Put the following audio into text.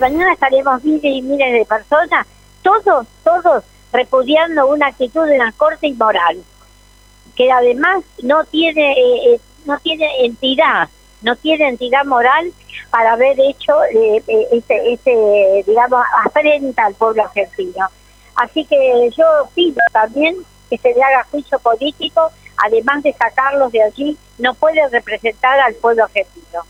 Mañana estaremos miles y miles de personas, todos, todos repudiando una actitud de la Corte inmoral, que además no tiene, eh, no tiene entidad, no tiene entidad moral para haber hecho eh, eh, este, este, digamos, afrenta al pueblo argentino. Así que yo pido también que se le haga juicio político, además de sacarlos de allí, no puede representar al pueblo argentino.